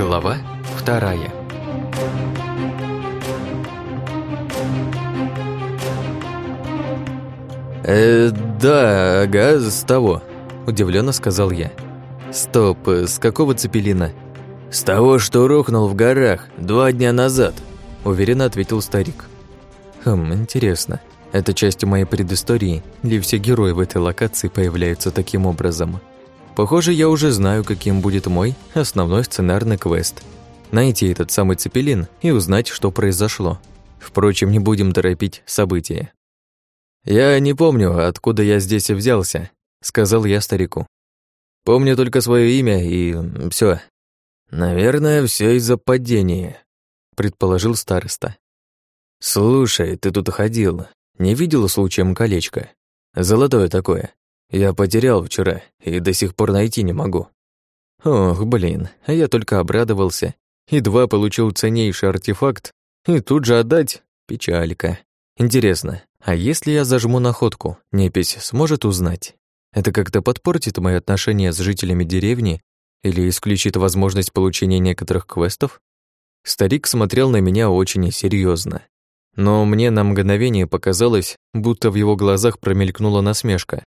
Глава вторая «Э, да, ага, с того», – удивленно сказал я. «Стоп, с какого цепелина?» «С того, что рухнул в горах два дня назад», – уверенно ответил старик. «Хм, интересно, это частью моей предыстории, или все герои в этой локации появляются таким образом?» Похоже, я уже знаю, каким будет мой основной сценарный квест. Найти этот самый цепелин и узнать, что произошло. Впрочем, не будем торопить события. «Я не помню, откуда я здесь взялся», — сказал я старику. «Помню только свое имя и все. «Наверное, все из-за падения», — предположил староста. «Слушай, ты тут ходил. Не видел случаем колечко? Золотое такое. Я потерял вчера и до сих пор найти не могу. Ох, блин, а я только обрадовался. Едва получил ценнейший артефакт, и тут же отдать — печалька. Интересно, а если я зажму находку, непись сможет узнать? Это как-то подпортит мои отношения с жителями деревни или исключит возможность получения некоторых квестов? Старик смотрел на меня очень серьезно, Но мне на мгновение показалось, будто в его глазах промелькнула насмешка.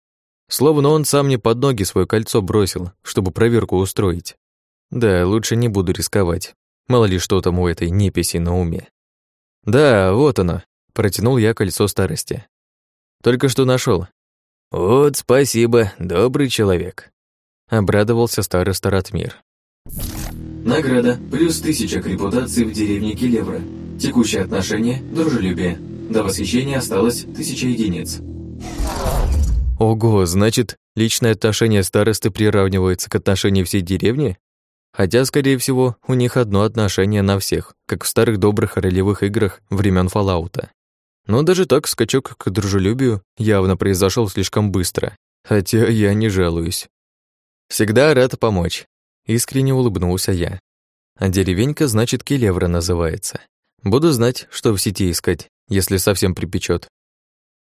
Словно он сам мне под ноги свое кольцо бросил, чтобы проверку устроить. Да, лучше не буду рисковать. Мало ли что там у этой неписи на уме. Да, вот оно. Протянул я кольцо старости. Только что нашел. Вот спасибо, добрый человек. Обрадовался староста Ратмир. Награда плюс тысяча к репутации в деревне Келевра. Текущее отношение – дружелюбие. До восхищения осталось тысяча единиц. Ого, значит, личное отношение старосты приравнивается к отношению всей деревни? Хотя, скорее всего, у них одно отношение на всех, как в старых добрых ролевых играх времен Фоллаута. Но даже так скачок к дружелюбию явно произошел слишком быстро, хотя я не жалуюсь. Всегда рад помочь. Искренне улыбнулся я. А деревенька, значит, Келевра называется. Буду знать, что в сети искать, если совсем припечет.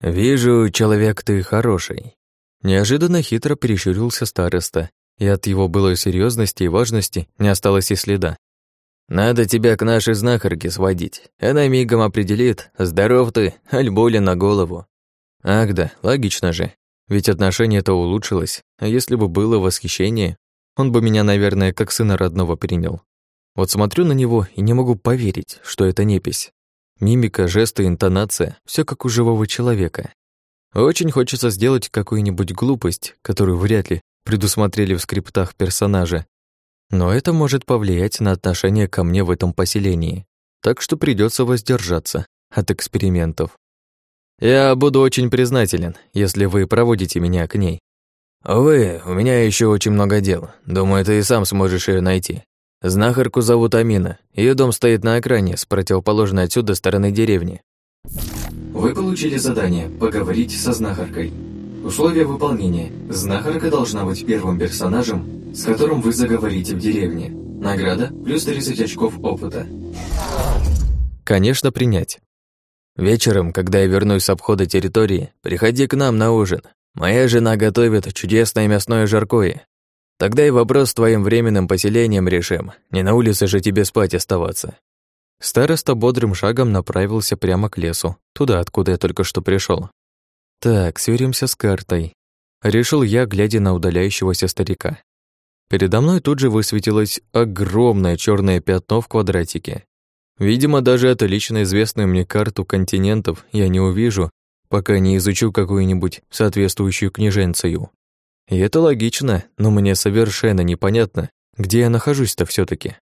«Вижу, человек ты хороший». Неожиданно хитро прищурился староста, и от его былой серьезности и важности не осталось и следа. «Надо тебя к нашей знахарке сводить. Она мигом определит, здоров ты, аль болен на голову». Ах да, логично же. Ведь отношение-то улучшилось, а если бы было восхищение, он бы меня, наверное, как сына родного принял. Вот смотрю на него и не могу поверить, что это непись. Мимика, жесты, интонация — все как у живого человека. Очень хочется сделать какую-нибудь глупость, которую вряд ли предусмотрели в скриптах персонажа. Но это может повлиять на отношение ко мне в этом поселении. Так что придется воздержаться от экспериментов. Я буду очень признателен, если вы проводите меня к ней. Вы, у меня еще очень много дел. Думаю, ты и сам сможешь ее найти. Знахарку зовут Амина. Ее дом стоит на окраине, с противоположной отсюда стороны деревни. Вы получили задание «Поговорить со знахаркой». Условия выполнения. Знахарка должна быть первым персонажем, с которым вы заговорите в деревне. Награда – плюс 30 очков опыта. Конечно, принять. Вечером, когда я вернусь с обхода территории, приходи к нам на ужин. Моя жена готовит чудесное мясное жаркое. Тогда и вопрос с твоим временным поселением решим. Не на улице же тебе спать оставаться. Староста бодрым шагом направился прямо к лесу, туда, откуда я только что пришел. Так, сверимся с картой. Решил я, глядя на удаляющегося старика. Передо мной тут же высветилось огромное черное пятно в квадратике. Видимо, даже эту лично известную мне карту континентов я не увижу, пока не изучу какую-нибудь соответствующую книженцию. И это логично, но мне совершенно непонятно, где я нахожусь-то все таки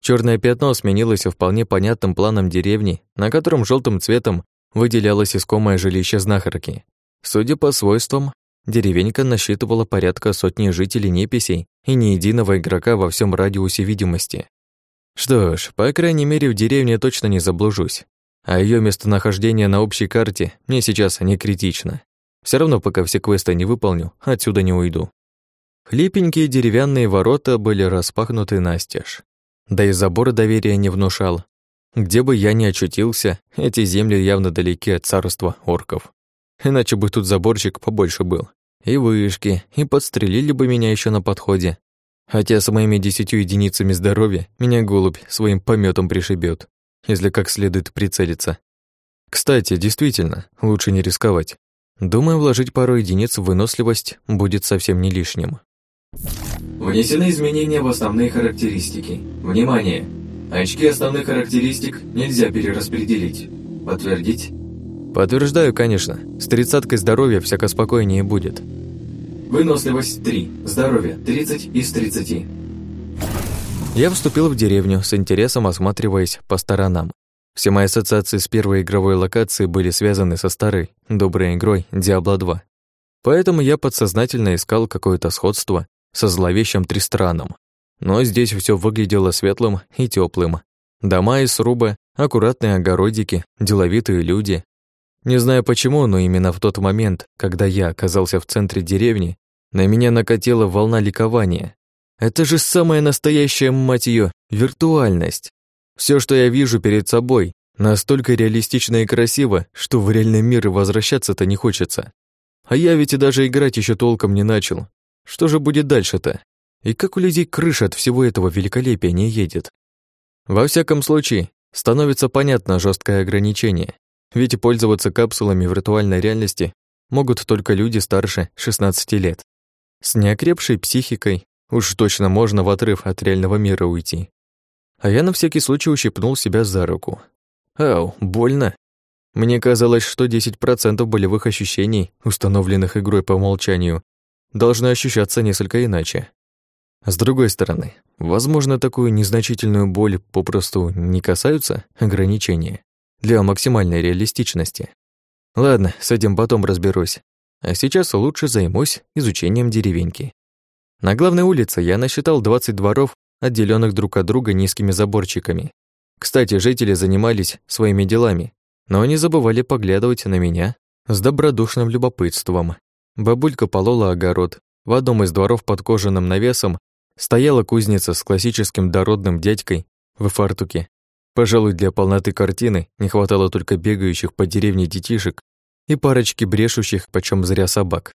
Черное пятно сменилось вполне понятным планом деревни, на котором желтым цветом выделялось искомое жилище знахарки. Судя по свойствам, деревенька насчитывала порядка сотни жителей неписей и ни единого игрока во всем радиусе видимости. Что ж, по крайней мере, в деревне точно не заблужусь. А ее местонахождение на общей карте мне сейчас не критично. Все равно, пока все квесты не выполню, отсюда не уйду. Хлипенькие деревянные ворота были распахнуты настежь. Да и забор доверия не внушал. Где бы я ни очутился, эти земли явно далеки от царства орков. Иначе бы тут заборчик побольше был. И вышки, и подстрелили бы меня еще на подходе. Хотя с моими десятью единицами здоровья меня голубь своим пометом пришибет, если как следует прицелиться. Кстати, действительно, лучше не рисковать. Думаю, вложить пару единиц в выносливость будет совсем не лишним. Внесены изменения в основные характеристики. Внимание! Очки основных характеристик нельзя перераспределить. Подтвердить? Подтверждаю, конечно. С тридцаткой здоровья всяко спокойнее будет. Выносливость 3, здоровье 30 из 30. Я вступил в деревню, с интересом осматриваясь по сторонам. Все мои ассоциации с первой игровой локацией были связаны со старой, доброй игрой Diablo 2. Поэтому я подсознательно искал какое-то сходство со зловещим Тристраном. Но здесь все выглядело светлым и теплым. Дома из сруба, аккуратные огородики, деловитые люди, не знаю почему, но именно в тот момент, когда я оказался в центре деревни, на меня накатила волна ликования. Это же самая настоящая, мать ее, виртуальность. Все, что я вижу перед собой, настолько реалистично и красиво, что в реальный мир возвращаться-то не хочется. А я ведь и даже играть еще толком не начал. Что же будет дальше-то? И как у людей крыша от всего этого великолепия не едет? Во всяком случае, становится понятно жесткое ограничение. Ведь пользоваться капсулами виртуальной реальности могут только люди старше 16 лет. С неокрепшей психикой уж точно можно в отрыв от реального мира уйти. А я на всякий случай ущипнул себя за руку. Ау, больно. Мне казалось, что 10% болевых ощущений, установленных игрой по умолчанию, должны ощущаться несколько иначе. С другой стороны, возможно, такую незначительную боль попросту не касаются ограничения для максимальной реалистичности. Ладно, с этим потом разберусь. А сейчас лучше займусь изучением деревеньки. На главной улице я насчитал 20 дворов, отделенных друг от друга низкими заборчиками. Кстати, жители занимались своими делами, но не забывали поглядывать на меня с добродушным любопытством. Бабулька полола огород. В одном из дворов под кожаным навесом стояла кузница с классическим дородным дядькой в фартуке Пожалуй, для полноты картины не хватало только бегающих по деревне детишек и парочки брешущих почем зря собак.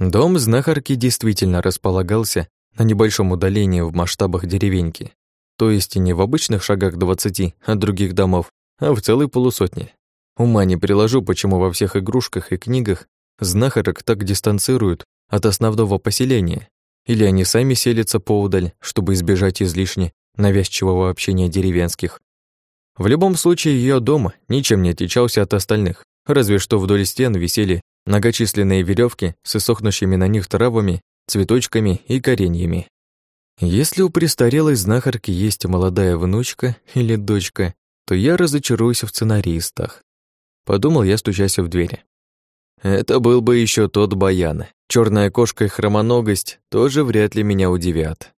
Дом знахарки действительно располагался на небольшом удалении в масштабах деревеньки, то есть не в обычных шагах двадцати от других домов, а в целой полусотне. Ума не приложу, почему во всех игрушках и книгах знахарок так дистанцируют от основного поселения, или они сами селятся поудаль, чтобы избежать излишне навязчивого общения деревенских. В любом случае, ее дом ничем не отличался от остальных, разве что вдоль стен висели многочисленные веревки с иссохнущими на них травами, цветочками и кореньями. Если у престарелой знахарки есть молодая внучка или дочка, то я разочаруюсь в сценаристах. Подумал я, стучась в двери. Это был бы еще тот баян. Черная кошка и хромоногость тоже вряд ли меня удивят.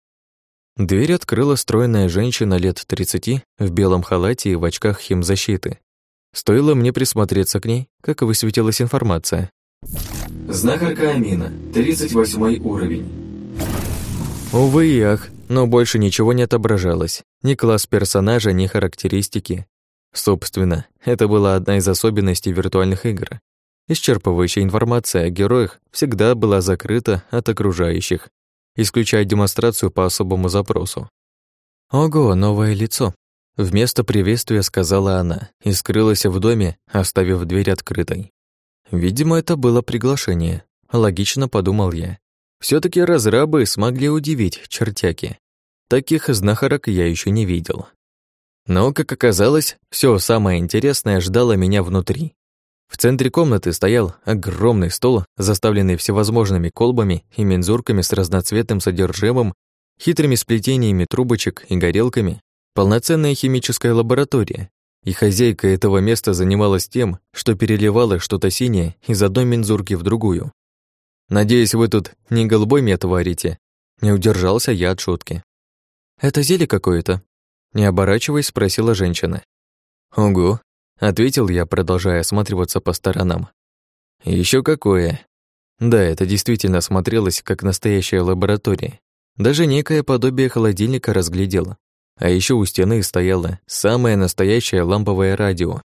Дверь открыла стройная женщина лет 30 в белом халате и в очках химзащиты. Стоило мне присмотреться к ней, как высветилась информация. Знахарка Амина, 38 уровень. Увы и ах, но больше ничего не отображалось. Ни класс персонажа, ни характеристики. Собственно, это была одна из особенностей виртуальных игр. Исчерпывающая информация о героях всегда была закрыта от окружающих, исключая демонстрацию по особому запросу. «Ого, новое лицо!» Вместо приветствия сказала она и скрылась в доме, оставив дверь открытой. Видимо, это было приглашение. Логично подумал я. все таки разрабы смогли удивить чертяки. Таких знахарок я еще не видел. Но, как оказалось, все самое интересное ждало меня внутри. В центре комнаты стоял огромный стол, заставленный всевозможными колбами и мензурками с разноцветным содержимым, хитрыми сплетениями трубочек и горелками, полноценная химическая лаборатория. И хозяйка этого места занималась тем, что переливала что-то синее из одной мензурки в другую. «Надеюсь, вы тут не голубой мед варите?» Не удержался я от шутки. «Это зелье какое-то?» Не оборачиваясь, спросила женщина. «Ого, Ответил я, продолжая осматриваться по сторонам. Еще какое. Да, это действительно смотрелось как настоящая лаборатория. Даже некое подобие холодильника разглядела. А еще у стены стояло самое настоящее ламповое радио.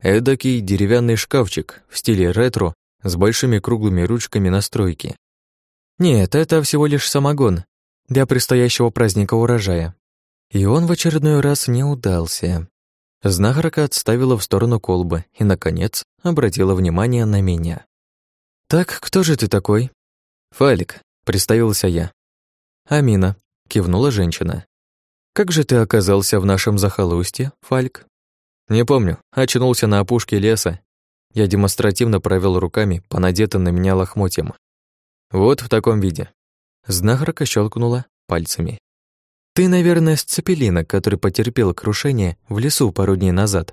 Эдакий деревянный шкафчик в стиле ретро с большими круглыми ручками настройки. Нет, это всего лишь самогон. для предстоящего праздника урожая. И он в очередной раз не удался. Знахарка отставила в сторону колбы и, наконец, обратила внимание на меня. «Так, кто же ты такой?» «Фалик», — представился я. «Амина», — кивнула женщина. «Как же ты оказался в нашем захолустье, Фальк?» «Не помню. Очнулся на опушке леса. Я демонстративно провел руками по на меня лохмотьям. Вот в таком виде». Знахарка щелкнула пальцами. Ты, наверное, с цепелина, который потерпел крушение в лесу пару дней назад.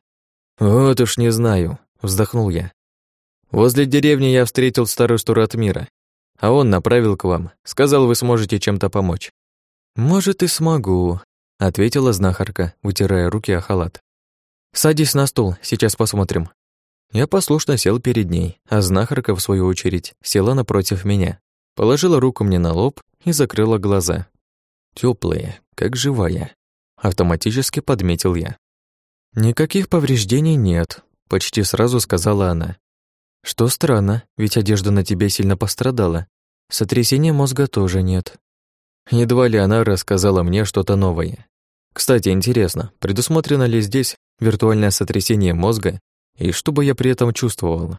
Вот уж не знаю, вздохнул я. Возле деревни я встретил старосту Ратмира, а он направил к вам, сказал, вы сможете чем-то помочь. Может, и смогу, ответила знахарка, вытирая руки о халат. Садись на стул, сейчас посмотрим. Я послушно сел перед ней, а знахарка, в свою очередь, села напротив меня, положила руку мне на лоб и закрыла глаза. Теплые, как живая. Автоматически подметил я. Никаких повреждений нет, почти сразу сказала она. Что странно, ведь одежда на тебе сильно пострадала. Сотрясения мозга тоже нет. Едва ли она рассказала мне что-то новое. Кстати, интересно, предусмотрено ли здесь виртуальное сотрясение мозга и что бы я при этом чувствовал?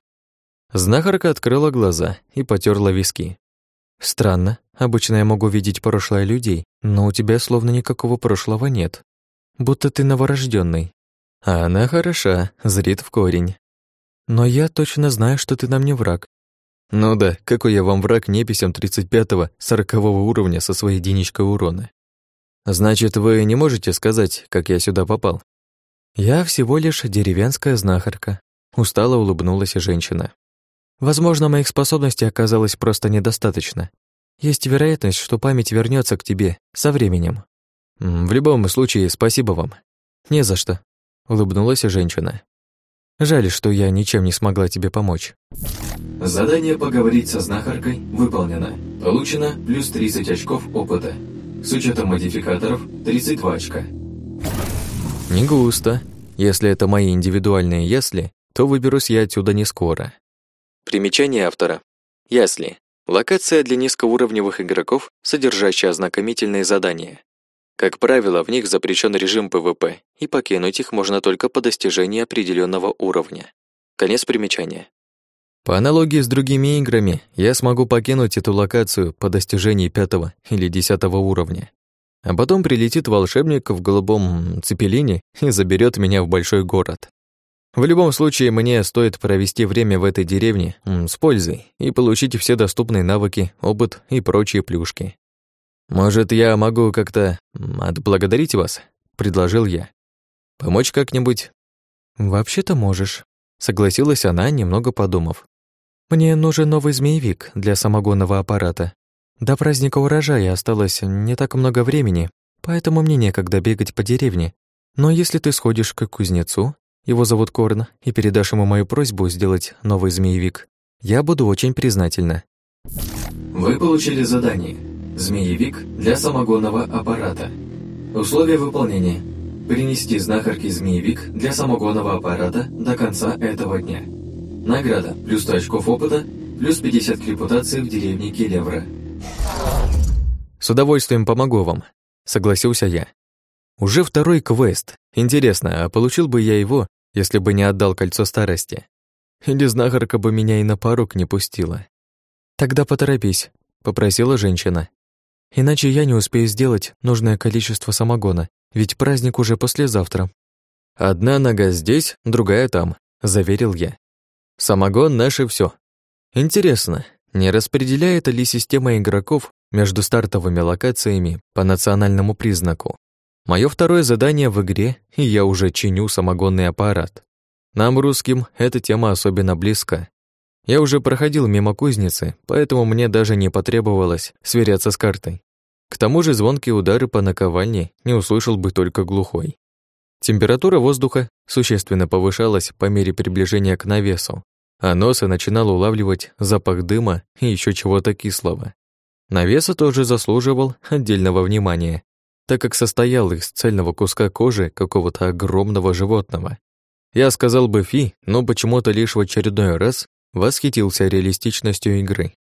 Знахарка открыла глаза и потерла виски. Странно, обычно я могу видеть прошлое людей, но у тебя словно никакого прошлого нет. Будто ты новорожденный. А она хороша, зрит в корень. Но я точно знаю, что ты нам не враг. Ну да, какой я вам враг неписям 35-го, 40 уровня со своей единичкой урона. Значит, вы не можете сказать, как я сюда попал? Я всего лишь деревенская знахарка. Устало улыбнулась женщина. Возможно, моих способностей оказалось просто недостаточно. Есть вероятность, что память вернется к тебе со временем. В любом случае, спасибо вам. Не за что, улыбнулась женщина. Жаль, что я ничем не смогла тебе помочь. Задание поговорить со знахаркой выполнено. Получено плюс 30 очков опыта. С учетом модификаторов 32 очка. Не густо. Если это мои индивидуальные ясли, то выберусь я отсюда не скоро. Примечание автора. Ясли. Локация для низкоуровневых игроков, содержащая ознакомительные задания. Как правило, в них запрещен режим ПВП, и покинуть их можно только по достижении определенного уровня. Конец примечания. По аналогии с другими играми, я смогу покинуть эту локацию по достижении пятого или десятого уровня. А потом прилетит волшебник в голубом цепелине и заберет меня в большой город. В любом случае, мне стоит провести время в этой деревне с пользой и получить все доступные навыки, опыт и прочие плюшки. «Может, я могу как-то отблагодарить вас?» — предложил я. «Помочь как-нибудь?» «Вообще-то можешь», — согласилась она, немного подумав. «Мне нужен новый змеевик для самогонного аппарата. До праздника урожая осталось не так много времени, поэтому мне некогда бегать по деревне. Но если ты сходишь к кузнецу его зовут Корн, и передашь ему мою просьбу сделать новый змеевик. Я буду очень признательна. Вы получили задание. Змеевик для самогонного аппарата. Условия выполнения. Принести знахарки змеевик для самогонного аппарата до конца этого дня. Награда. Плюс 100 очков опыта, плюс 50 к репутации в деревне Келевра. С удовольствием помогу вам, согласился я. Уже второй квест. Интересно, а получил бы я его, если бы не отдал кольцо старости. Или знахарка бы меня и на порог не пустила. «Тогда поторопись», — попросила женщина. «Иначе я не успею сделать нужное количество самогона, ведь праздник уже послезавтра». «Одна нога здесь, другая там», — заверил я. «Самогон — наше все. Интересно, не распределяет ли система игроков между стартовыми локациями по национальному признаку? Мое второе задание в игре, и я уже чиню самогонный аппарат. Нам, русским, эта тема особенно близка. Я уже проходил мимо кузницы, поэтому мне даже не потребовалось сверяться с картой. К тому же звонкие удары по наковальне не услышал бы только глухой. Температура воздуха существенно повышалась по мере приближения к навесу, а носа начинал улавливать запах дыма и еще чего-то кислого. Навеса тоже заслуживал отдельного внимания так как состоял из цельного куска кожи какого-то огромного животного. Я сказал бы фи, но почему-то лишь в очередной раз восхитился реалистичностью игры.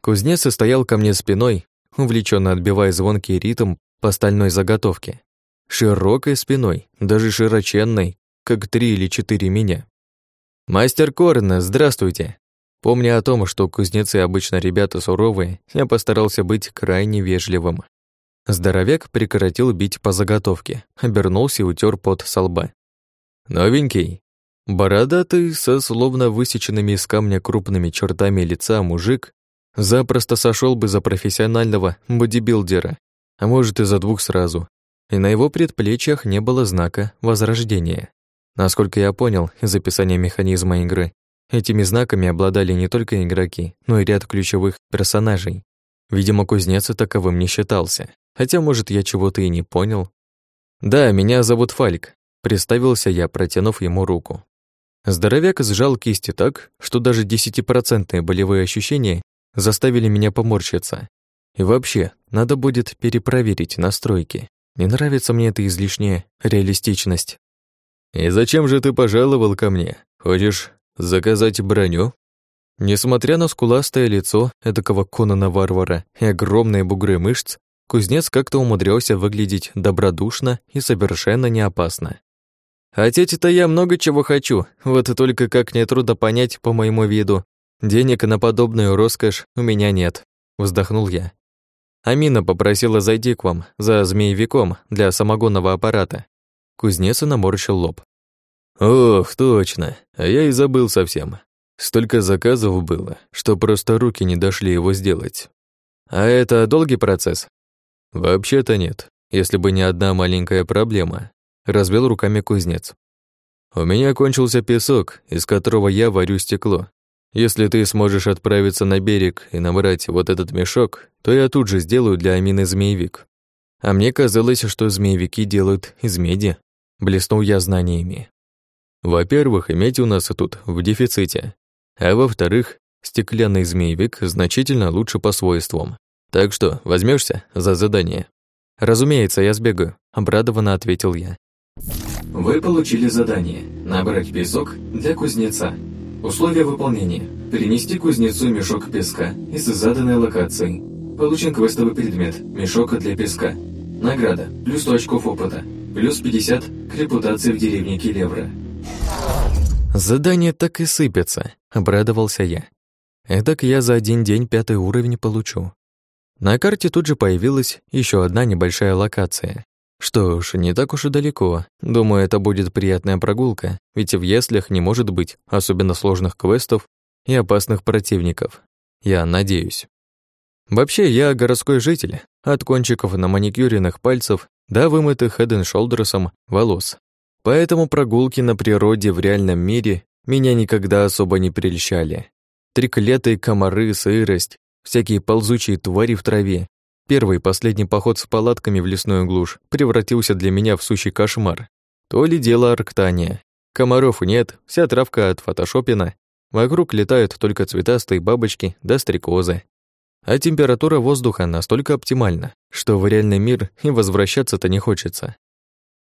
Кузнец стоял ко мне спиной, увлеченно отбивая звонкий ритм по стальной заготовке. Широкой спиной, даже широченной, как три или четыре меня. «Мастер Корн, здравствуйте!» Помня о том, что кузнецы обычно ребята суровые, я постарался быть крайне вежливым. Здоровяк прекратил бить по заготовке, обернулся и утер пот со лба. «Новенький?» Бородатый, со словно высеченными из камня крупными чертами лица мужик запросто сошел бы за профессионального бодибилдера, а может и за двух сразу. И на его предплечьях не было знака возрождения. Насколько я понял из описания механизма игры, этими знаками обладали не только игроки, но и ряд ключевых персонажей. Видимо, кузнец и таковым не считался. Хотя, может, я чего-то и не понял. «Да, меня зовут Фальк», — представился я, протянув ему руку. Здоровяк сжал кисти так, что даже десятипроцентные болевые ощущения заставили меня поморщиться. И вообще, надо будет перепроверить настройки. Не нравится мне эта излишняя реалистичность. «И зачем же ты пожаловал ко мне? Хочешь заказать броню?» Несмотря на скуластое лицо этакого Конана-варвара и огромные бугры мышц, кузнец как-то умудрялся выглядеть добродушно и совершенно не опасно. «Хотеть-то я много чего хочу, вот только как нетрудно понять по моему виду. Денег на подобную роскошь у меня нет», — вздохнул я. Амина попросила зайти к вам за змеевиком для самогонного аппарата. Кузнец наморщил лоб. Ох, точно, а я и забыл совсем. Столько заказов было, что просто руки не дошли его сделать. А это долгий процесс? Вообще-то нет, если бы не одна маленькая проблема. Разбил руками кузнец. У меня кончился песок, из которого я варю стекло, если ты сможешь отправиться на берег и набрать вот этот мешок, то я тут же сделаю для Амины змеевик. А мне казалось, что змеевики делают из меди. Блеснул я знаниями. Во-первых, медь у нас тут в дефиците. А во-вторых, стеклянный змеевик значительно лучше по свойствам. Так что, возьмешься за задание? Разумеется, я сбегаю, обрадованно ответил я. Вы получили задание набрать песок для кузнеца. Условия выполнения. Перенести кузнецу мешок песка из заданной локации. Получен квестовый предмет «Мешок для песка». Награда. Плюс 100 очков опыта. Плюс 50 к репутации в деревне Келевра. Задание так и сыпется, обрадовался я. Эдак я за один день пятый уровень получу. На карте тут же появилась еще одна небольшая локация. Что ж, не так уж и далеко. Думаю, это будет приятная прогулка, ведь в яслях не может быть особенно сложных квестов и опасных противников. Я надеюсь. Вообще, я городской житель, от кончиков на маникюренных пальцев до вымытых Head Шолдерсом волос. Поэтому прогулки на природе в реальном мире меня никогда особо не прельщали. Треклятые комары, сырость, всякие ползучие твари в траве Первый последний поход с палатками в лесную глушь превратился для меня в сущий кошмар. То ли дело Арктания. Комаров нет, вся травка от фотошопина. Вокруг летают только цветастые бабочки да стрекозы. А температура воздуха настолько оптимальна, что в реальный мир и возвращаться-то не хочется.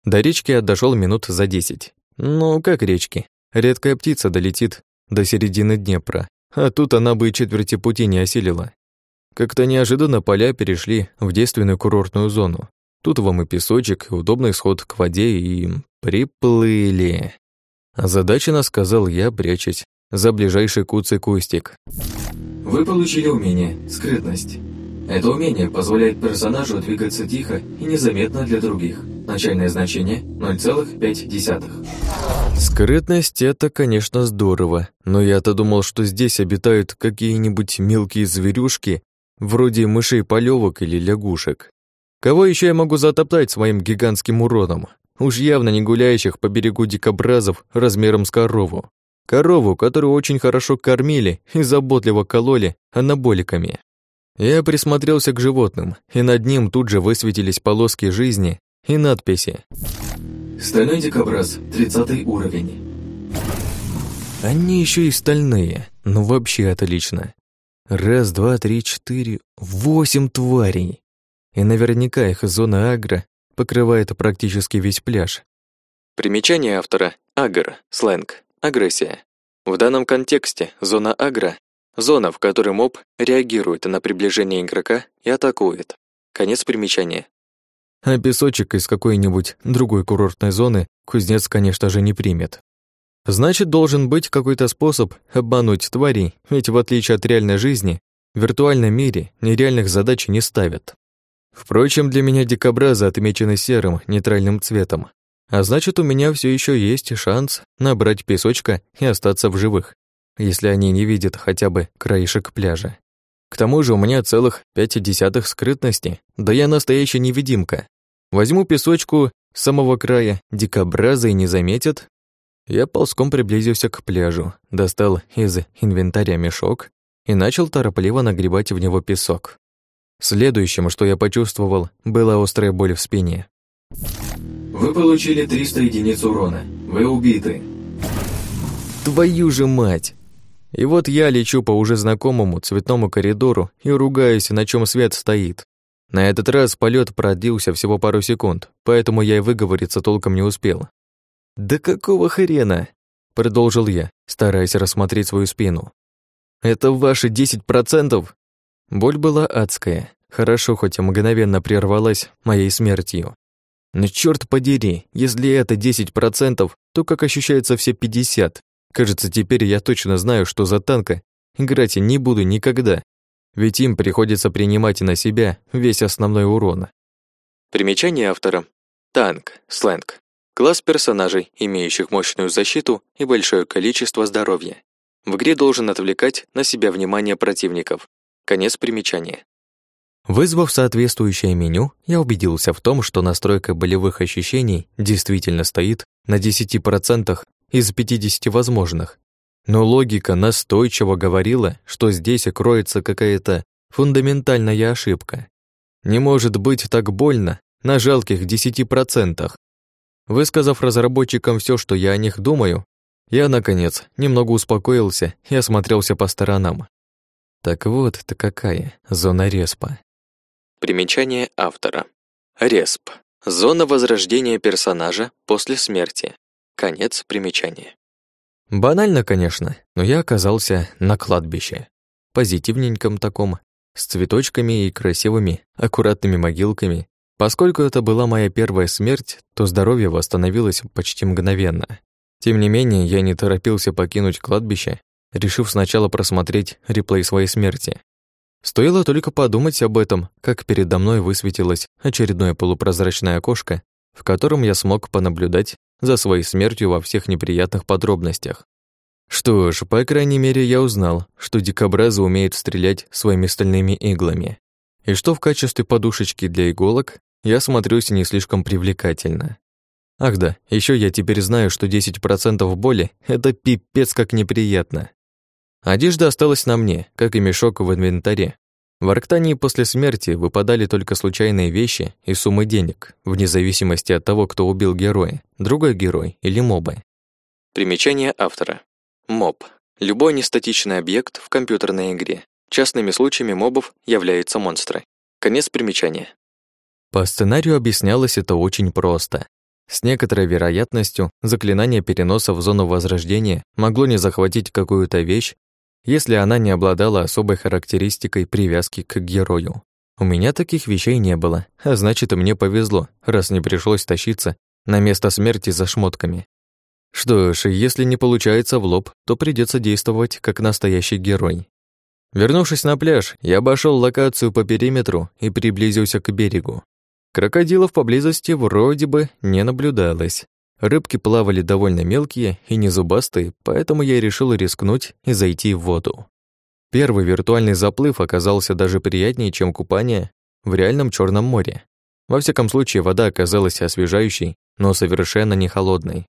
До речки я дошёл минут за десять. Ну, как речки. Редкая птица долетит до середины Днепра, а тут она бы и четверти пути не осилила. Как-то неожиданно поля перешли в действенную курортную зону. Тут вам и песочек, и удобный сход к воде, и... приплыли. Озадаченно сказал я, прячась за ближайший куцый кустик. Вы получили умение «Скрытность». Это умение позволяет персонажу двигаться тихо и незаметно для других. Начальное значение 0,5. Скрытность — это, конечно, здорово, но я-то думал, что здесь обитают какие-нибудь мелкие зверюшки вроде мышей полевок или лягушек. Кого еще я могу затоптать своим гигантским уроном? Уж явно не гуляющих по берегу дикобразов размером с корову. Корову, которую очень хорошо кормили и заботливо кололи анаболиками. Я присмотрелся к животным, и над ним тут же высветились полоски жизни и надписи. «Стальной дикобраз, 30 уровень». Они еще и стальные, ну вообще отлично. Раз, два, три, четыре, восемь тварей. И наверняка их зона агро покрывает практически весь пляж. Примечание автора. Агр. Сленг. Агрессия. В данном контексте зона агро Зона, в которой моб реагирует на приближение игрока и атакует. Конец примечания. А песочек из какой-нибудь другой курортной зоны кузнец, конечно же, не примет. Значит, должен быть какой-то способ обмануть тварей, ведь в отличие от реальной жизни, в виртуальном мире нереальных задач не ставят. Впрочем, для меня дикобразы отмечены серым, нейтральным цветом. А значит, у меня все еще есть шанс набрать песочка и остаться в живых, если они не видят хотя бы краешек пляжа. К тому же у меня целых пять десятых скрытности, да я настоящая невидимка. Возьму песочку с самого края, дикобразы не заметят. Я ползком приблизился к пляжу, достал из инвентаря мешок и начал торопливо нагребать в него песок. Следующим, что я почувствовал, была острая боль в спине. Вы получили 300 единиц урона. Вы убиты. Твою же мать! И вот я лечу по уже знакомому цветному коридору и ругаюсь, на чем свет стоит. На этот раз полет продлился всего пару секунд, поэтому я и выговориться толком не успел. «Да какого хрена?» — продолжил я, стараясь рассмотреть свою спину. «Это ваши 10%?» Боль была адская, хорошо хоть мгновенно прервалась моей смертью. Но черт подери, если это 10%, то как ощущаются все 50? Кажется, теперь я точно знаю, что за танка играть не буду никогда, ведь им приходится принимать на себя весь основной урон. Примечание автора. Танк, сленг. Класс персонажей, имеющих мощную защиту и большое количество здоровья. В игре должен отвлекать на себя внимание противников, Конец примечания. Вызвав соответствующее меню, я убедился в том, что настройка болевых ощущений действительно стоит на 10% из 50 возможных. Но логика настойчиво говорила, что здесь кроется какая-то фундаментальная ошибка. Не может быть так больно на жалких 10%. Высказав разработчикам все, что я о них думаю, я, наконец, немного успокоился и осмотрелся по сторонам. Так вот это какая зона респа. Примечание автора. Респ. Зона возрождения персонажа после смерти. Конец примечания. Банально, конечно, но я оказался на кладбище. Позитивненьком таком, с цветочками и красивыми, аккуратными могилками. Поскольку это была моя первая смерть, то здоровье восстановилось почти мгновенно. Тем не менее, я не торопился покинуть кладбище решив сначала просмотреть реплей своей смерти. Стоило только подумать об этом, как передо мной высветилось очередное полупрозрачное окошко, в котором я смог понаблюдать за своей смертью во всех неприятных подробностях. Что ж, по крайней мере, я узнал, что дикобразы умеют стрелять своими стальными иглами, и что в качестве подушечки для иголок я смотрюсь не слишком привлекательно. Ах да, еще я теперь знаю, что 10% боли — это пипец как неприятно. Одежда осталась на мне, как и мешок в инвентаре. В Арктании после смерти выпадали только случайные вещи и суммы денег, вне зависимости от того, кто убил героя, другой герой или мобы. Примечание автора. Моб. Любой нестатичный объект в компьютерной игре. Частными случаями мобов являются монстры. Конец примечания. По сценарию объяснялось это очень просто. С некоторой вероятностью заклинание переноса в зону возрождения могло не захватить какую-то вещь если она не обладала особой характеристикой привязки к герою. У меня таких вещей не было, а значит, мне повезло, раз не пришлось тащиться на место смерти за шмотками. Что ж, если не получается в лоб, то придется действовать как настоящий герой. Вернувшись на пляж, я обошел локацию по периметру и приблизился к берегу. Крокодилов поблизости вроде бы не наблюдалось, Рыбки плавали довольно мелкие и незубастые, поэтому я решил рискнуть и зайти в воду. Первый виртуальный заплыв оказался даже приятнее, чем купание в реальном Черном море. Во всяком случае, вода оказалась освежающей, но совершенно не холодной.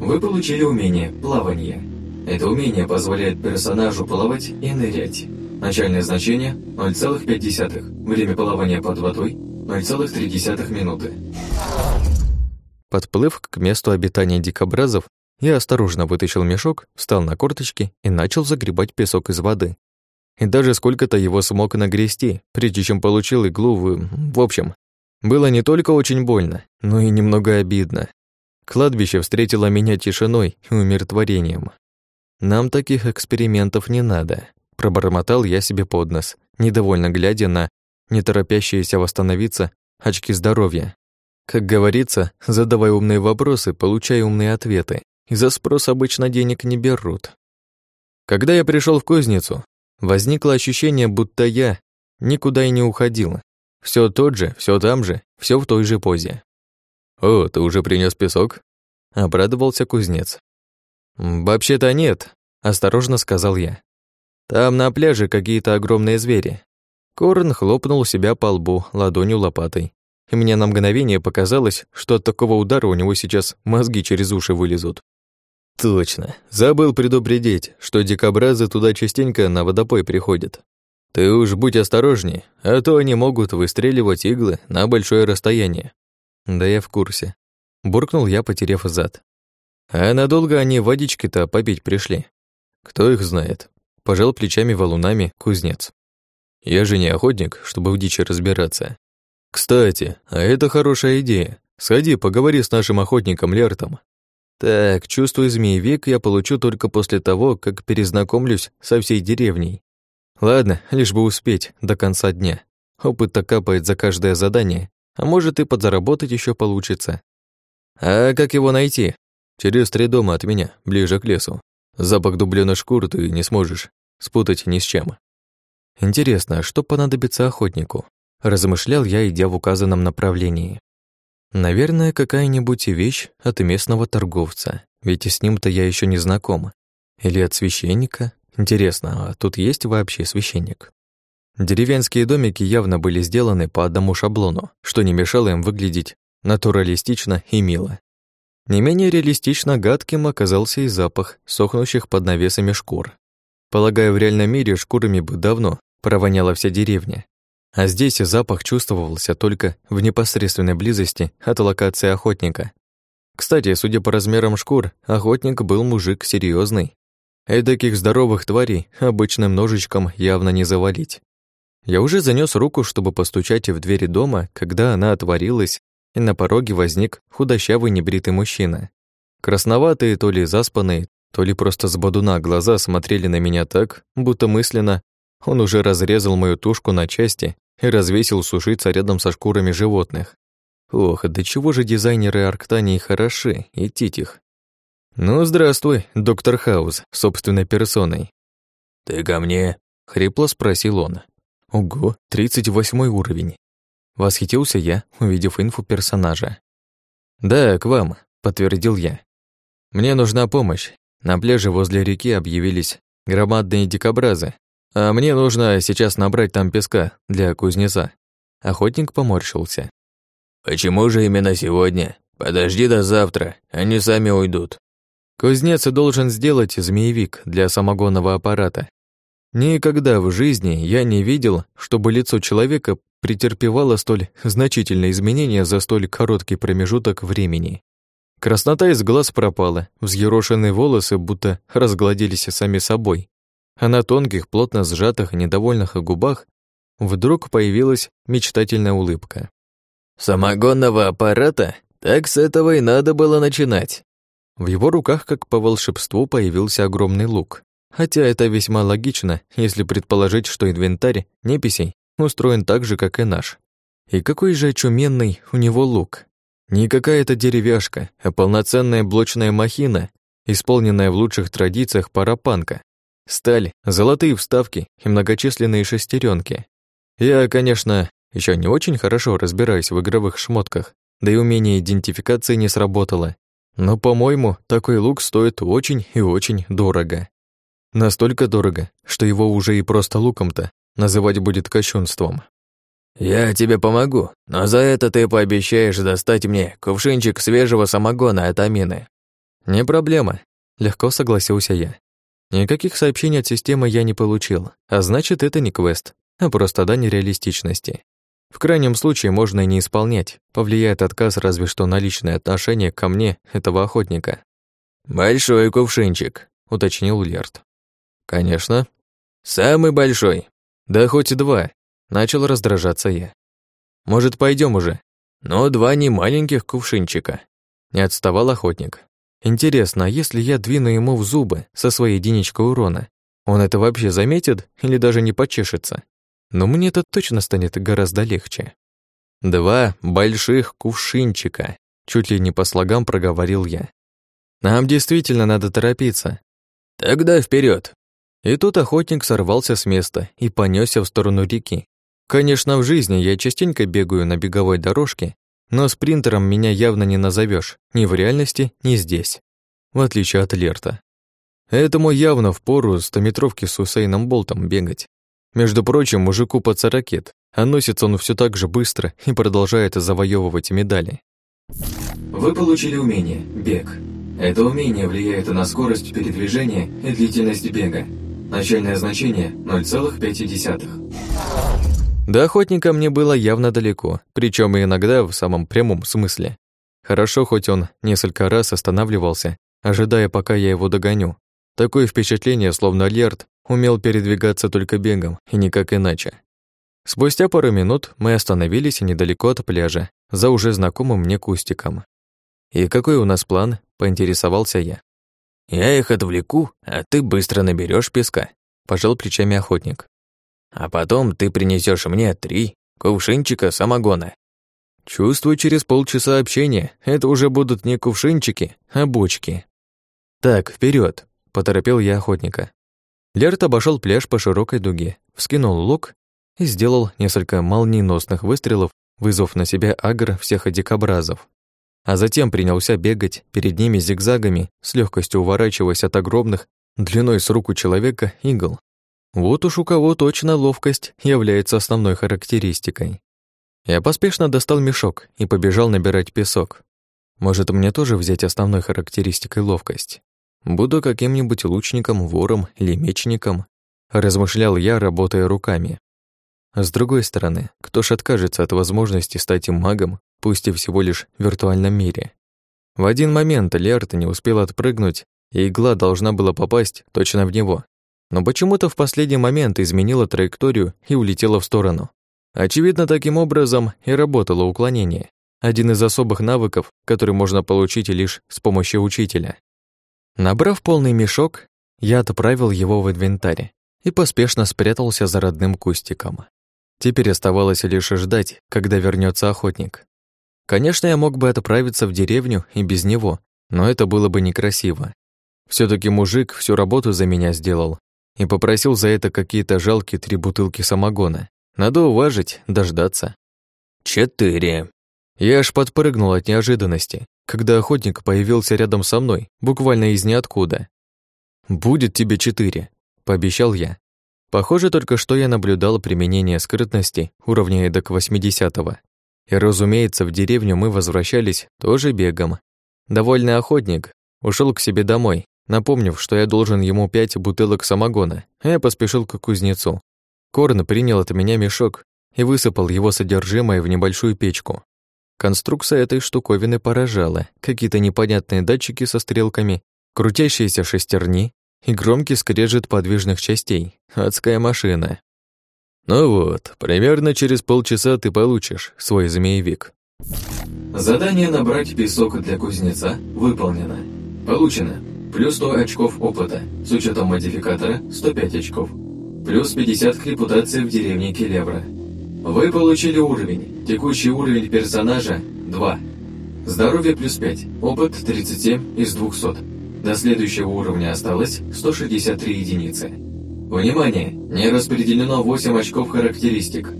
Вы получили умение «Плавание». Это умение позволяет персонажу плавать и нырять. Начальное значение – 0,5. Время плавания под водой – 0,3 минуты. Подплыв к месту обитания дикобразов, я осторожно вытащил мешок, встал на корточки и начал загребать песок из воды. И даже сколько-то его смог нагрести, прежде чем получил иглу в... В общем, было не только очень больно, но и немного обидно. Кладбище встретило меня тишиной и умиротворением. Нам таких экспериментов не надо, Пробормотал я себе под нос, недовольно глядя на не торопящиеся восстановиться очки здоровья. Как говорится, задавай умные вопросы, получай умные ответы. И за спрос обычно денег не берут. Когда я пришел в кузницу, возникло ощущение, будто я никуда и не уходил. Все тот же, все там же, все в той же позе. «О, ты уже принес песок?» — обрадовался кузнец. «Вообще-то нет», — осторожно сказал я. «Там на пляже какие-то огромные звери». Корн хлопнул себя по лбу ладонью лопатой. И мне на мгновение показалось, что от такого удара у него сейчас мозги через уши вылезут. Точно. Забыл предупредить, что дикобразы туда частенько на водопой приходят. Ты уж будь осторожней, а то они могут выстреливать иглы на большое расстояние. Да я в курсе. Буркнул я, потеряв зад. А надолго они водички-то попить пришли? Кто их знает? Пожал плечами валунами кузнец. Я же не охотник, чтобы в дичи разбираться. Кстати, а это хорошая идея. Сходи, поговори с нашим охотником Лертом. Так, чувствую змеевик я получу только после того, как перезнакомлюсь со всей деревней. Ладно, лишь бы успеть до конца дня. Опыт-то капает за каждое задание, а может и подзаработать еще получится. А как его найти? Через три дома от меня, ближе к лесу. Запах дублёной шкуры ты не сможешь спутать ни с чем. Интересно, что понадобится охотнику? Размышлял я, идя в указанном направлении. Наверное, какая-нибудь вещь от местного торговца, ведь с ним-то я еще не знакома. Или от священника? Интересно, а тут есть вообще священник? Деревенские домики явно были сделаны по одному шаблону, что не мешало им выглядеть натуралистично и мило. Не менее реалистично гадким оказался и запах сохнущих под навесами шкур. Полагаю, в реальном мире шкурами бы давно провоняла вся деревня. А здесь запах чувствовался только в непосредственной близости от локации охотника. Кстати, судя по размерам шкур, охотник был мужик серьезный. Эдаких здоровых тварей обычным ножичком явно не завалить. Я уже занёс руку, чтобы постучать в двери дома, когда она отворилась, и на пороге возник худощавый небритый мужчина. Красноватые, то ли заспанные, то ли просто с бодуна глаза смотрели на меня так, будто мысленно он уже разрезал мою тушку на части и развесил сушиться рядом со шкурами животных. Ох, да чего же дизайнеры Арктании хороши, и титих. Ну, здравствуй, доктор Хаус, собственной персоной. «Ты ко мне?» — хрипло спросил он. Ого, тридцать восьмой уровень. Восхитился я, увидев инфу персонажа. «Да, к вам», — подтвердил я. «Мне нужна помощь. На пляже возле реки объявились громадные дикобразы, а мне нужно сейчас набрать там песка для кузнеца». Охотник поморщился. «Почему же именно сегодня? Подожди до завтра, они сами уйдут». Кузнец должен сделать змеевик для самогонного аппарата. Никогда в жизни я не видел, чтобы лицо человека претерпевало столь значительные изменения за столь короткий промежуток времени. Краснота из глаз пропала, взъерошенные волосы будто разгладились сами собой, а на тонких, плотно сжатых, недовольных губах вдруг появилась мечтательная улыбка. «Самогонного аппарата? Так с этого и надо было начинать». В его руках, как по волшебству, появился огромный лук. Хотя это весьма логично, если предположить, что инвентарь неписей устроен так же, как и наш. И какой же очуменный у него лук. Не какая-то деревяшка, а полноценная блочная махина, исполненная в лучших традициях парапанка. Сталь, золотые вставки и многочисленные шестеренки. Я, конечно, еще не очень хорошо разбираюсь в игровых шмотках, да и умение идентификации не сработало. Но, по-моему, такой лук стоит очень и очень дорого. Настолько дорого, что его уже и просто луком-то называть будет кощунством. «Я тебе помогу, но за это ты пообещаешь достать мне кувшинчик свежего самогона от Амины». «Не проблема», — легко согласился я. Никаких сообщений от системы я не получил, а значит, это не квест, а просто дань реалистичности. В крайнем случае можно и не исполнять, повлияет отказ разве что на личное отношение ко мне, этого охотника. «Большой кувшинчик», — уточнил Лерт. «Конечно». «Самый большой». «Да хоть два», — начал раздражаться я. «Может, пойдем уже?» «Но два не маленьких кувшинчика». Не отставал охотник. «Интересно, а если я двину ему в зубы со своей единичкой урона, Он это вообще заметит или даже не почешется? Но мне это точно станет гораздо легче. Два больших кувшинчика, чуть ли не по слогам проговорил я. Нам действительно надо торопиться. Тогда вперед. И тут охотник сорвался с места и понесся в сторону реки. Конечно, в жизни я частенько бегаю на беговой дорожке, но спринтером меня явно не назовешь ни в реальности, ни здесь. В отличие от Лерта. Этому явно впору стометровки с Усейном Болтом бегать. Между прочим, мужику под сорокет, а носится он все так же быстро и продолжает завоевывать медали. Вы получили умение «Бег». Это умение влияет на скорость передвижения и длительность бега. Начальное значение 0,5. До охотника мне было явно далеко, причем иногда в самом прямом смысле. Хорошо, хоть он несколько раз останавливался, ожидая, пока я его догоню. Такое впечатление, словно Лерт умел передвигаться только бегом, и никак иначе. Спустя пару минут мы остановились недалеко от пляжа, за уже знакомым мне кустиком. «И какой у нас план?» — поинтересовался я. «Я их отвлеку, а ты быстро наберешь песка», — пожал плечами охотник. «А потом ты принесешь мне три кувшинчика самогона». Чувствую, через полчаса общения это уже будут не кувшинчики, а бочки. «Так, вперед! поторопил я охотника. Лерт обошел пляж по широкой дуге, вскинул лук и сделал несколько молниеносных выстрелов, вызвав на себя агр всех дикобразов. А затем принялся бегать перед ними зигзагами, с легкостью уворачиваясь от огромных, длиной с руку человека, игл. Вот уж у кого точно ловкость является основной характеристикой. Я поспешно достал мешок и побежал набирать песок. Может, мне тоже взять основной характеристикой ловкость? Буду каким-нибудь лучником, вором или мечником, размышлял я, работая руками. С другой стороны, кто ж откажется от возможности стать магом, пусть и всего лишь в виртуальном мире? В один момент Лерт не успел отпрыгнуть, и игла должна была попасть точно в него. Но почему-то в последний момент изменила траекторию и улетела в сторону. Очевидно, таким образом и работало уклонение. Один из особых навыков, который можно получить лишь с помощью учителя. Набрав полный мешок, я отправил его в инвентарь и поспешно спрятался за родным кустиком. Теперь оставалось лишь ждать, когда вернется охотник. Конечно, я мог бы отправиться в деревню и без него, но это было бы некрасиво. все таки мужик всю работу за меня сделал и попросил за это какие-то жалкие три бутылки самогона. Надо уважить, дождаться. Четыре. Я аж подпрыгнул от неожиданности когда охотник появился рядом со мной, буквально из ниоткуда. «Будет тебе четыре», — пообещал я. Похоже, только что я наблюдал применение скрытности уровня эдак 80-го. И, разумеется, в деревню мы возвращались тоже бегом. Довольный охотник ушел к себе домой, напомнив, что я должен ему пять бутылок самогона, я поспешил к кузнецу. Корн принял от меня мешок и высыпал его содержимое в небольшую печку. Конструкция этой штуковины поражала. Какие-то непонятные датчики со стрелками, крутящиеся шестерни и громкий скрежет подвижных частей. Адская машина. Ну вот, примерно через полчаса ты получишь свой змеевик. Задание набрать песок для кузнеца выполнено. Получено. Плюс 100 очков опыта, с учетом модификатора 105 очков. Плюс 50 к репутации в деревне Келевра. Вы получили уровень. Текущий уровень персонажа – 2. Здоровье плюс 5. Опыт 37 из 200. До следующего уровня осталось 163 единицы. Внимание! Не распределено 8 очков характеристик.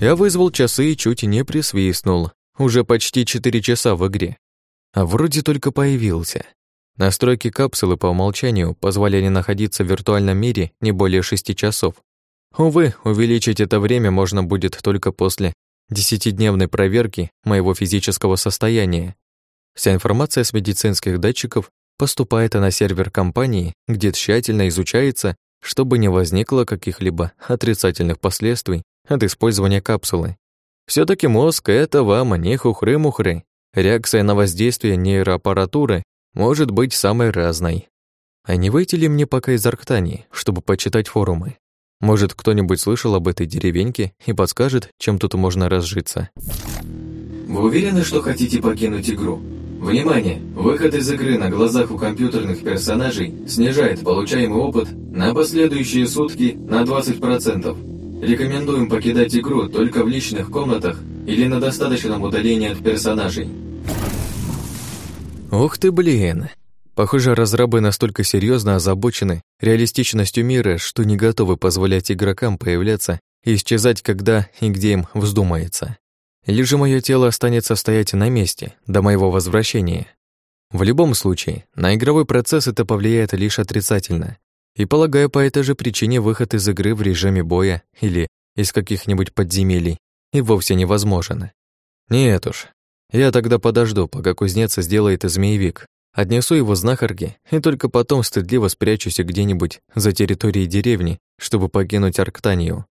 Я вызвал часы и чуть не присвистнул. Уже почти 4 часа в игре. А вроде только появился. Настройки капсулы по умолчанию позволяли находиться в виртуальном мире не более 6 часов, Увы, увеличить это время можно будет только после десятидневной проверки моего физического состояния. Вся информация с медицинских датчиков поступает на сервер компании, где тщательно изучается, чтобы не возникло каких-либо отрицательных последствий от использования капсулы. все таки мозг — это вам, а не хухры-мухры. Реакция на воздействие нейроаппаратуры может быть самой разной. А не выйти ли мне пока из Арктании, чтобы почитать форумы? Может, кто-нибудь слышал об этой деревеньке и подскажет, чем тут можно разжиться. Вы уверены, что хотите покинуть игру? Внимание! Выход из игры на глазах у компьютерных персонажей снижает получаемый опыт на последующие сутки на 20%. Рекомендуем покидать игру только в личных комнатах или на достаточном удалении от персонажей. Ух ты, блин! Похоже, разрабы настолько серьезно озабочены реалистичностью мира, что не готовы позволять игрокам появляться и исчезать, когда и где им вздумается. Или же мое тело останется стоять на месте до моего возвращения. В любом случае, на игровой процесс это повлияет лишь отрицательно. И полагаю, по этой же причине выход из игры в режиме боя или из каких-нибудь подземелий и вовсе невозможен. Нет уж, я тогда подожду, пока кузнец сделает змеевик, отнесу его знахарке и только потом стыдливо спрячусь где-нибудь за территорией деревни, чтобы покинуть Арктанию.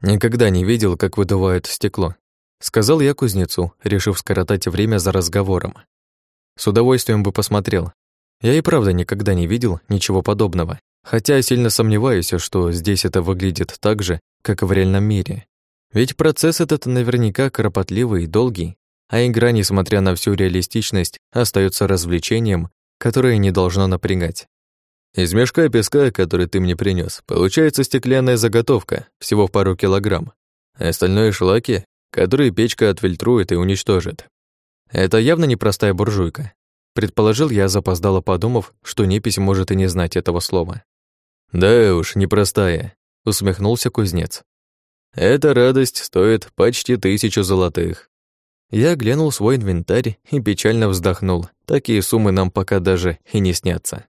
Никогда не видел, как выдувают стекло, Сказал я кузнецу, решив скоротать время за разговором. С удовольствием бы посмотрел. Я и правда никогда не видел ничего подобного, хотя сильно сомневаюсь, что здесь это выглядит так же, как и в реальном мире. Ведь процесс этот наверняка кропотливый и долгий, а игра, несмотря на всю реалистичность, остается развлечением, которое не должно напрягать. Из мешка песка, который ты мне принес, получается стеклянная заготовка, всего в пару килограмм. Остальное шлаки которые печка отфильтрует и уничтожит. Это явно непростая буржуйка. Предположил я, запоздало подумав, что непись может и не знать этого слова. «Да уж, непростая», — усмехнулся кузнец. «Эта радость стоит почти тысячу золотых». Я глянул свой инвентарь и печально вздохнул. Такие суммы нам пока даже и не снятся.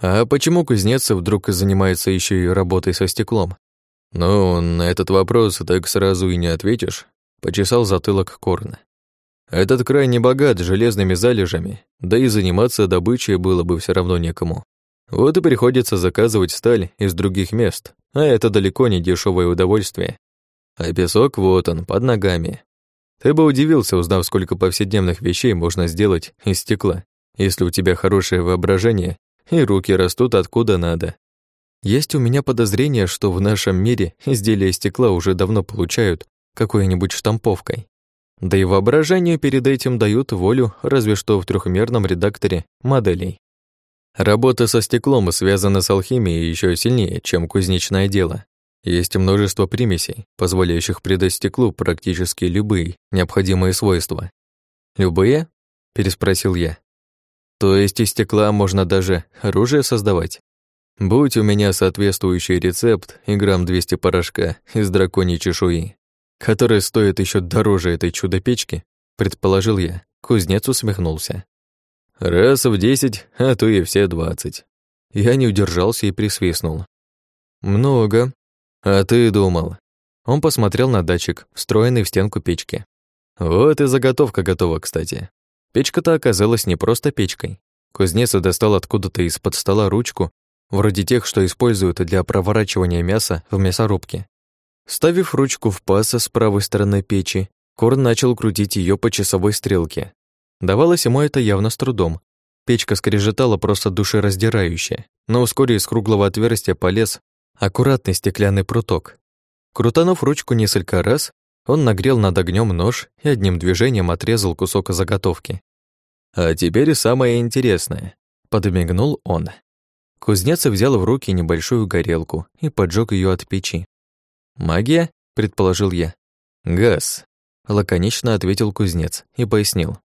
А почему кузнец вдруг занимается еще и работой со стеклом? Ну, на этот вопрос так сразу и не ответишь почесал затылок Корна. Этот край не богат железными залежами, да и заниматься добычей было бы все равно некому. Вот и приходится заказывать сталь из других мест, а это далеко не дешевое удовольствие. А песок вот он, под ногами. Ты бы удивился, узнав, сколько повседневных вещей можно сделать из стекла, если у тебя хорошее воображение и руки растут откуда надо. Есть у меня подозрение, что в нашем мире изделия из стекла уже давно получают какой-нибудь штамповкой. Да и воображению перед этим дают волю разве что в трехмерном редакторе моделей. Работа со стеклом связана с алхимией еще сильнее, чем кузнечное дело. Есть множество примесей, позволяющих придать стеклу практически любые необходимые свойства. «Любые?» – переспросил я. «То есть из стекла можно даже оружие создавать?» Будь у меня соответствующий рецепт и грамм 200 порошка из драконьей чешуи, которая стоит еще дороже этой чудо-печки, предположил я. Кузнец усмехнулся. Раз в десять, а то и все двадцать. Я не удержался и присвистнул. Много. А ты думал? Он посмотрел на датчик, встроенный в стенку печки. Вот и заготовка готова, кстати. Печка-то оказалась не просто печкой. Кузнец достал откуда-то из-под стола ручку, вроде тех, что используют для проворачивания мяса в мясорубке. Ставив ручку в паз с правой стороны печи, Корн начал крутить ее по часовой стрелке. Давалось ему это явно с трудом. Печка скрежетала просто душераздирающе, но вскоре из круглого отверстия полез аккуратный стеклянный пруток. Крутанув ручку несколько раз, он нагрел над огнем нож и одним движением отрезал кусок заготовки. «А теперь самое интересное», — подмигнул он. Кузнец взял в руки небольшую горелку и поджег ее от печи. «Магия?» – предположил я. «Газ», – лаконично ответил кузнец и пояснил.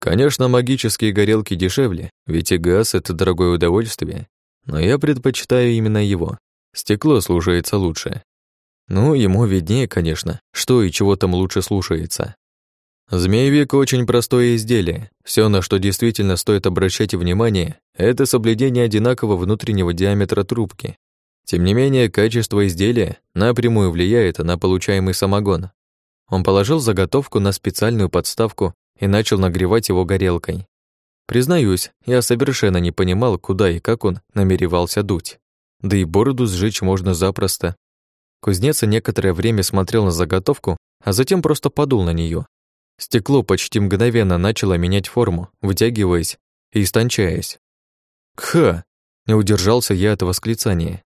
«Конечно, магические горелки дешевле, ведь и газ – это дорогое удовольствие, но я предпочитаю именно его. Стекло слушается лучше. Ну, ему виднее, конечно, что и чего там лучше слушается. Змеевик очень простое изделие. Все, на что действительно стоит обращать внимание, это соблюдение одинакового внутреннего диаметра трубки. Тем не менее, качество изделия напрямую влияет на получаемый самогон. Он положил заготовку на специальную подставку и начал нагревать его горелкой. Признаюсь, я совершенно не понимал, куда и как он намеревался дуть. Да и бороду сжечь можно запросто. Кузнец некоторое время смотрел на заготовку, а затем просто подул на нее. Стекло почти мгновенно начало менять форму, вытягиваясь и истончаясь. «Кха!» — не удержался я от восклицания.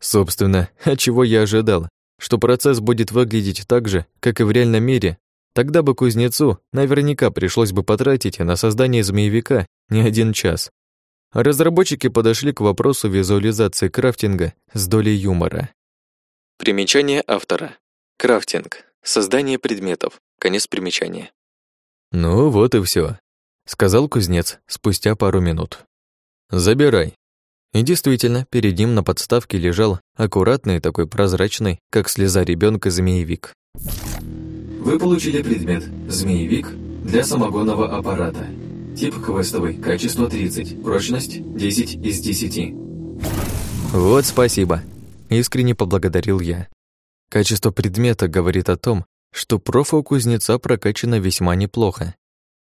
Собственно, от чего я ожидал? Что процесс будет выглядеть так же, как и в реальном мире, Тогда бы кузнецу наверняка пришлось бы потратить на создание змеевика не один час. Разработчики подошли к вопросу визуализации крафтинга с долей юмора. Примечание автора. Крафтинг. Создание предметов. Конец примечания. «Ну вот и все, сказал кузнец спустя пару минут. «Забирай». И действительно, перед ним на подставке лежал аккуратный такой прозрачный, как слеза ребенка змеевик. Вы получили предмет «Змеевик» для самогонного аппарата. Тип квестовый, качество 30, прочность 10 из 10. Вот спасибо. Искренне поблагодарил я. Качество предмета говорит о том, что профа у кузнеца прокачано весьма неплохо.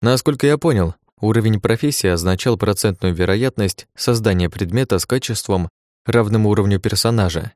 Насколько я понял, уровень профессии означал процентную вероятность создания предмета с качеством, равным уровню персонажа.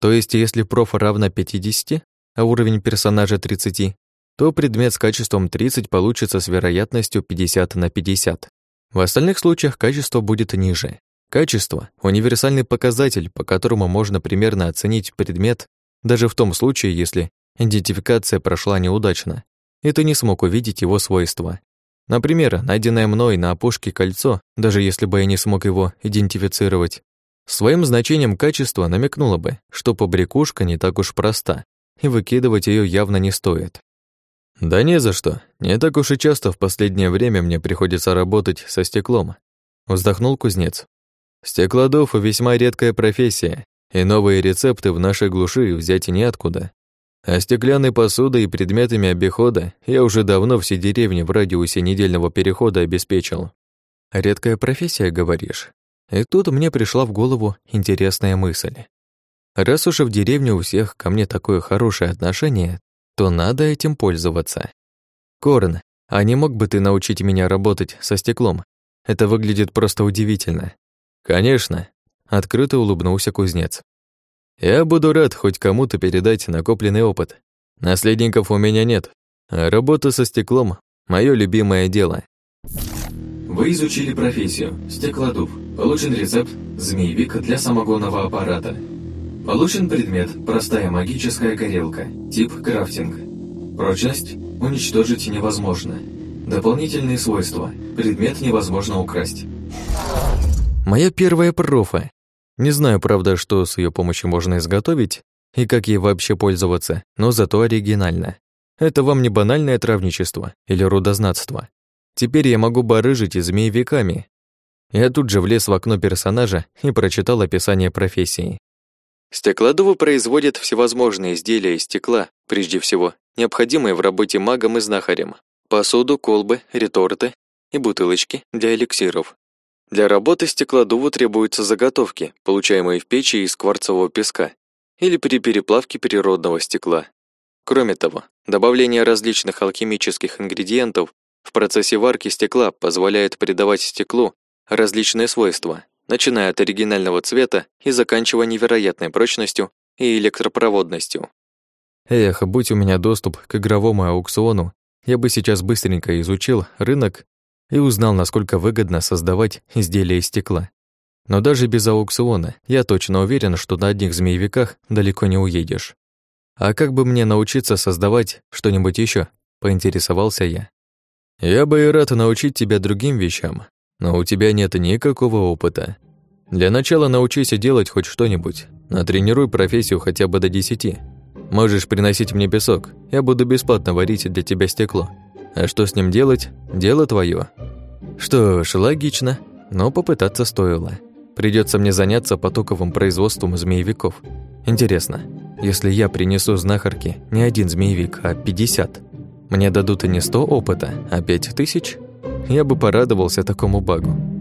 То есть, если профа равна 50, а уровень персонажа 30, то предмет с качеством 30 получится с вероятностью 50 на 50. В остальных случаях качество будет ниже. Качество — универсальный показатель, по которому можно примерно оценить предмет даже в том случае, если идентификация прошла неудачно, и ты не смог увидеть его свойства. Например, найденное мной на опушке кольцо, даже если бы я не смог его идентифицировать, своим значением качества намекнуло бы, что побрякушка не так уж проста, и выкидывать ее явно не стоит. Да не за что. Не так уж и часто в последнее время мне приходится работать со стеклом. Вздохнул кузнец. Стеклодув весьма редкая профессия, и новые рецепты в нашей глуши взять и неоткуда. А стеклянной посудой и предметами обихода я уже давно все деревни в радиусе недельного перехода обеспечил. Редкая профессия, говоришь? И тут мне пришла в голову интересная мысль. Раз уж в деревне у всех ко мне такое хорошее отношение, то надо этим пользоваться. Корн, а не мог бы ты научить меня работать со стеклом? Это выглядит просто удивительно. Конечно, Открыто улыбнулся кузнец. «Я буду рад хоть кому-то передать накопленный опыт. Наследников у меня нет, а работа со стеклом – мое любимое дело». Вы изучили профессию «Стеклодув». Получен рецепт «Змеевик» для самогонного аппарата. Получен предмет «Простая магическая горелка». Тип «Крафтинг». Прочность «Уничтожить невозможно». Дополнительные свойства. Предмет невозможно украсть. Моя первая профа. Не знаю, правда, что с ее помощью можно изготовить и как ей вообще пользоваться, но зато оригинально. Это вам не банальное травничество или рудознатство. Теперь я могу барыжить и змеевиками. Я тут же влез в окно персонажа и прочитал описание профессии. Стеклодувы производят всевозможные изделия из стекла, прежде всего, необходимые в работе магом и знахарем. Посуду, колбы, реторты и бутылочки для эликсиров. Для работы стеклодуву требуются заготовки, получаемые в печи из кварцевого песка или при переплавке природного стекла. Кроме того, добавление различных алхимических ингредиентов в процессе варки стекла позволяет придавать стеклу различные свойства, начиная от оригинального цвета и заканчивая невероятной прочностью и электропроводностью. Эх, будь у меня доступ к игровому аукциону, я бы сейчас быстренько изучил рынок и узнал, насколько выгодно создавать изделия из стекла. Но даже без аукциона я точно уверен, что на одних змеевиках далеко не уедешь. А как бы мне научиться создавать что-нибудь еще? поинтересовался я. Я бы и рад научить тебя другим вещам, но у тебя нет никакого опыта. Для начала научись делать хоть что-нибудь. Натренируй профессию хотя бы до десяти. Можешь приносить мне песок, я буду бесплатно варить для тебя стекло. А что с ним делать? Дело твое. Что ж, логично, но попытаться стоило. Придется мне заняться потоковым производством змеевиков. Интересно, если я принесу знахарке не один змеевик, а 50, мне дадут и не 100 опыта, а 5000? Я бы порадовался такому багу.